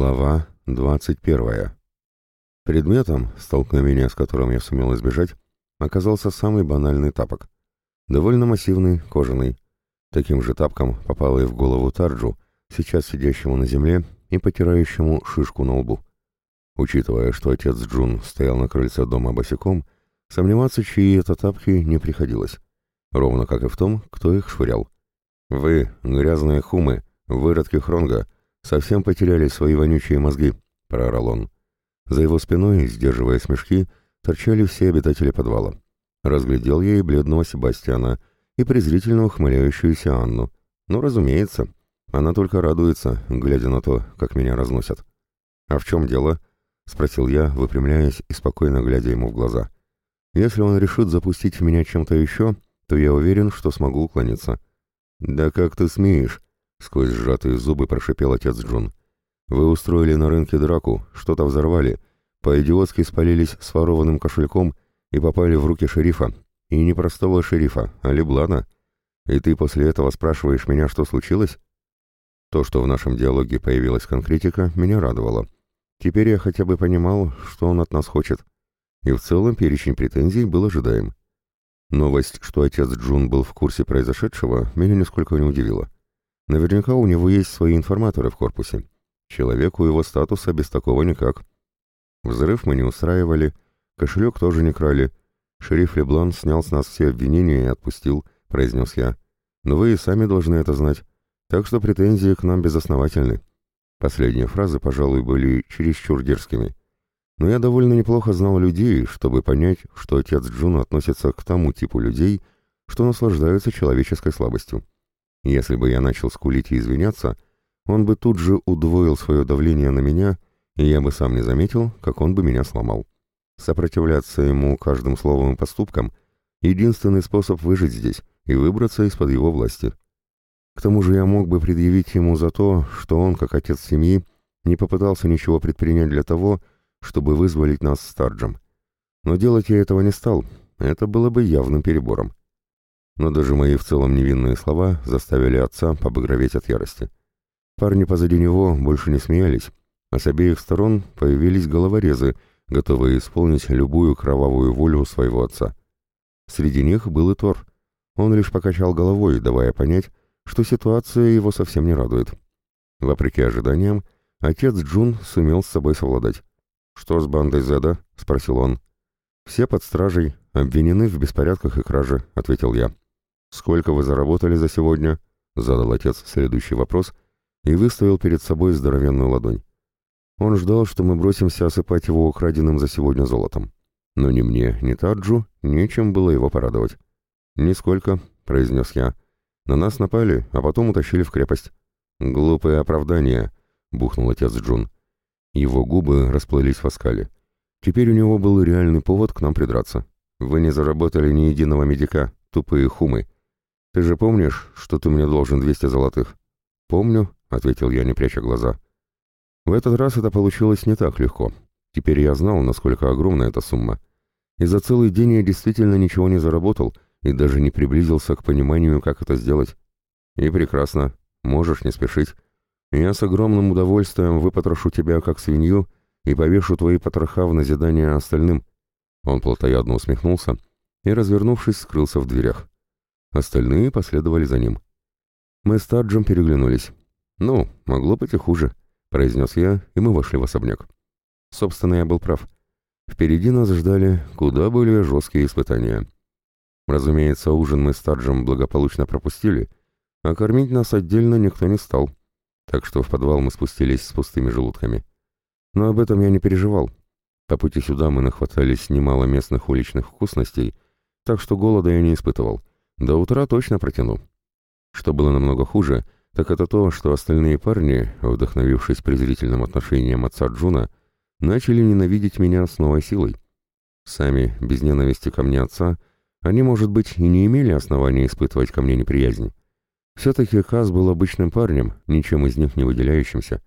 Глава 21. Предметом, столкновения с которым я сумел избежать, оказался самый банальный тапок. Довольно массивный, кожаный. Таким же тапком попало и в голову Тарджу, сейчас сидящему на земле и потирающему шишку на лбу. Учитывая, что отец Джун стоял на крыльце дома босиком, сомневаться, чьи это тапки, не приходилось. Ровно как и в том, кто их швырял. «Вы, грязные хумы, выродки Хронга», совсем потеряли свои вонючие мозги», — проорал он. За его спиной, сдерживая смешки, торчали все обитатели подвала. Разглядел я и бледного Себастьяна, и презрительно ухмыляющуюся Анну. Ну, разумеется, она только радуется, глядя на то, как меня разносят. «А в чем дело?» — спросил я, выпрямляясь и спокойно глядя ему в глаза. «Если он решит запустить в меня чем-то еще, то я уверен, что смогу уклониться». «Да как ты смеешь?» Сквозь сжатые зубы прошипел отец Джун. «Вы устроили на рынке драку, что-то взорвали, по-идиотски спалились с ворованным кошельком и попали в руки шерифа. И не простого шерифа, а Леблана. И ты после этого спрашиваешь меня, что случилось?» То, что в нашем диалоге появилась конкретика, меня радовало. Теперь я хотя бы понимал, что он от нас хочет. И в целом перечень претензий был ожидаем. Новость, что отец Джун был в курсе произошедшего, меня нисколько не удивила. Наверняка у него есть свои информаторы в корпусе. Человеку его статуса без такого никак. Взрыв мы не устраивали, кошелек тоже не крали. Шериф Леблан снял с нас все обвинения и отпустил, произнес я. Но вы и сами должны это знать. Так что претензии к нам безосновательны. Последние фразы, пожалуй, были чересчур дерзкими. Но я довольно неплохо знал людей, чтобы понять, что отец Джун относится к тому типу людей, что наслаждаются человеческой слабостью. Если бы я начал скулить и извиняться, он бы тут же удвоил свое давление на меня, и я бы сам не заметил, как он бы меня сломал. Сопротивляться ему каждым словом и поступкам — единственный способ выжить здесь и выбраться из-под его власти. К тому же я мог бы предъявить ему за то, что он, как отец семьи, не попытался ничего предпринять для того, чтобы вызволить нас с Тарджем. Но делать я этого не стал, это было бы явным перебором но даже мои в целом невинные слова заставили отца побагроветь от ярости. Парни позади него больше не смеялись, а с обеих сторон появились головорезы, готовые исполнить любую кровавую волю своего отца. Среди них был и Тор. Он лишь покачал головой, давая понять, что ситуация его совсем не радует. Вопреки ожиданиям, отец Джун сумел с собой совладать. «Что с бандой Зеда?» — спросил он. «Все под стражей, обвинены в беспорядках и краже», — ответил я. «Сколько вы заработали за сегодня?» — задал отец следующий вопрос и выставил перед собой здоровенную ладонь. Он ждал, что мы бросимся осыпать его украденным за сегодня золотом. Но ни мне, ни Таджу нечем было его порадовать. «Нисколько», — произнес я. «На нас напали, а потом утащили в крепость». «Глупое оправдание», — бухнул отец Джун. Его губы расплылись в оскале. Теперь у него был реальный повод к нам придраться. «Вы не заработали ни единого медика, тупые хумы. «Ты же помнишь, что ты мне должен 200 золотых?» «Помню», — ответил я, не пряча глаза. В этот раз это получилось не так легко. Теперь я знал, насколько огромна эта сумма. И за целый день я действительно ничего не заработал и даже не приблизился к пониманию, как это сделать. И прекрасно. Можешь не спешить. Я с огромным удовольствием выпотрошу тебя, как свинью, и повешу твои потроха в назидание остальным. Он плотоядно усмехнулся и, развернувшись, скрылся в дверях. Остальные последовали за ним. Мы с Таджем переглянулись. «Ну, могло быть и хуже», — произнес я, и мы вошли в особняк. Собственно, я был прав. Впереди нас ждали куда более жесткие испытания. Разумеется, ужин мы с Таджем благополучно пропустили, а кормить нас отдельно никто не стал. Так что в подвал мы спустились с пустыми желудками. Но об этом я не переживал. По пути сюда мы нахватались немало местных уличных вкусностей, так что голода я не испытывал — до утра точно протяну. Что было намного хуже, так это то, что остальные парни, вдохновившись презрительным отношением отца Джуна, начали ненавидеть меня с новой силой. Сами, без ненависти ко мне отца, они, может быть, и не имели основания испытывать ко мне неприязнь. Все-таки Каз был обычным парнем, ничем из них не выделяющимся.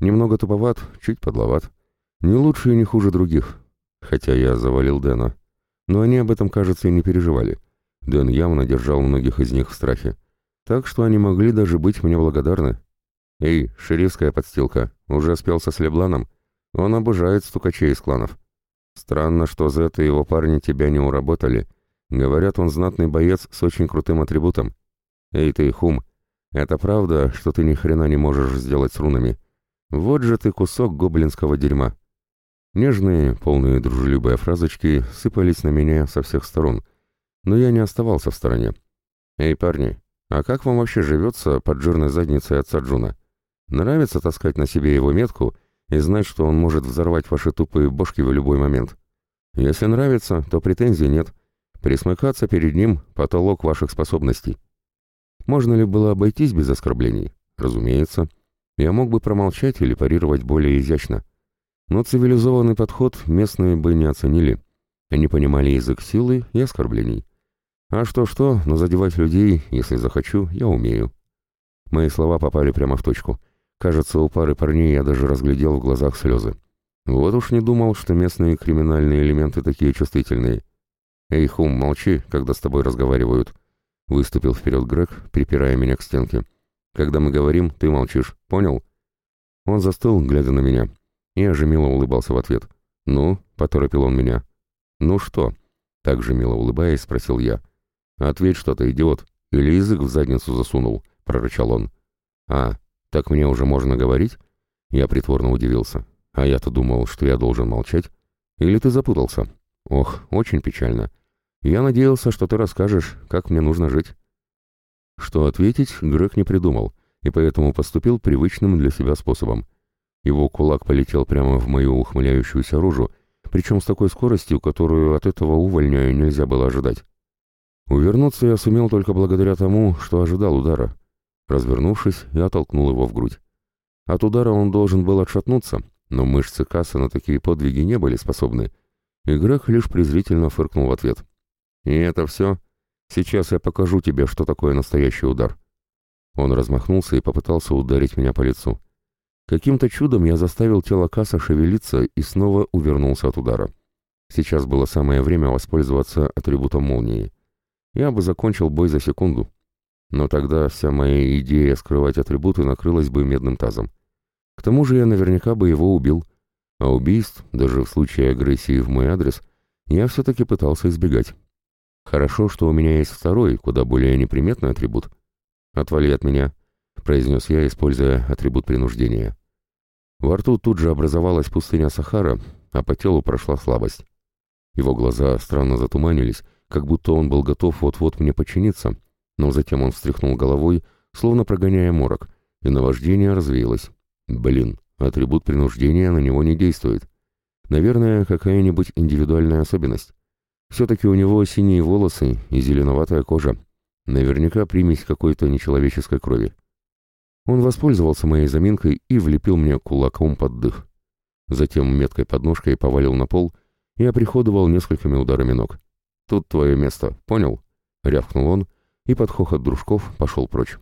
Немного туповат, чуть подловат. Не лучше и не хуже других. Хотя я завалил Дэна. Но они об этом, кажется, и не переживали. Дэн явно держал многих из них в страхе. Так что они могли даже быть мне благодарны. «Эй, шерифская подстилка, уже спел со Слебланом? Он обожает стукачей из кланов. Странно, что Зет и его парни тебя не уработали. Говорят, он знатный боец с очень крутым атрибутом. Эй ты, Хум, это правда, что ты ни хрена не можешь сделать с рунами? Вот же ты кусок гоблинского дерьма». Нежные, полные дружелюбые фразочки сыпались на меня со всех сторон, но я не оставался в стороне. «Эй, парни, а как вам вообще живется под жирной задницей отца Джуна? Нравится таскать на себе его метку и знать, что он может взорвать ваши тупые бошки в любой момент? Если нравится, то претензий нет. Присмыкаться перед ним — потолок ваших способностей. Можно ли было обойтись без оскорблений? Разумеется. Я мог бы промолчать или парировать более изящно. Но цивилизованный подход местные бы не оценили. Они понимали язык силы и оскорблений. А что-что, но задевать людей, если захочу, я умею. Мои слова попали прямо в точку. Кажется, у пары парней я даже разглядел в глазах слезы. Вот уж не думал, что местные криминальные элементы такие чувствительные. «Эй, Хум, молчи, когда с тобой разговаривают», — выступил вперед Грег, припирая меня к стенке. «Когда мы говорим, ты молчишь, понял?» Он застыл, глядя на меня. Я же мило улыбался в ответ. «Ну?» — поторопил он меня. «Ну что?» — так же мило улыбаясь, спросил я. «Ответь что-то, идиот. Или язык в задницу засунул?» — прорычал он. «А, так мне уже можно говорить?» Я притворно удивился. «А я-то думал, что я должен молчать. Или ты запутался? Ох, очень печально. Я надеялся, что ты расскажешь, как мне нужно жить». Что ответить, Грег не придумал, и поэтому поступил привычным для себя способом. Его кулак полетел прямо в мою ухмыляющуюся рожу, причем с такой скоростью, которую от этого увольня нельзя было ожидать. Увернуться я сумел только благодаря тому, что ожидал удара. Развернувшись, я толкнул его в грудь. От удара он должен был отшатнуться, но мышцы кассы на такие подвиги не были способны, и Грег лишь презрительно фыркнул в ответ. «И это все? Сейчас я покажу тебе, что такое настоящий удар». Он размахнулся и попытался ударить меня по лицу. Каким-то чудом я заставил тело Касса шевелиться и снова увернулся от удара. Сейчас было самое время воспользоваться атрибутом молнии. Я бы закончил бой за секунду. Но тогда вся моя идея скрывать атрибуты накрылась бы медным тазом. К тому же я наверняка бы его убил. А убийств, даже в случае агрессии в мой адрес, я все-таки пытался избегать. Хорошо, что у меня есть второй, куда более неприметный атрибут. «Отвали от меня», — произнес я, используя атрибут принуждения. Во рту тут же образовалась пустыня Сахара, а по телу прошла слабость. Его глаза странно затуманились, как будто он был готов вот-вот мне подчиниться, но затем он встряхнул головой, словно прогоняя морок, и наваждение развеялось. Блин, атрибут принуждения на него не действует. Наверное, какая-нибудь индивидуальная особенность. Все-таки у него синие волосы и зеленоватая кожа. Наверняка примесь какой-то нечеловеческой крови. Он воспользовался моей заминкой и влепил мне кулаком под дых. Затем меткой подножкой повалил на пол и оприходовал несколькими ударами ног. «Тут твое место, понял?» — рявкнул он, и под хохот дружков пошел прочь.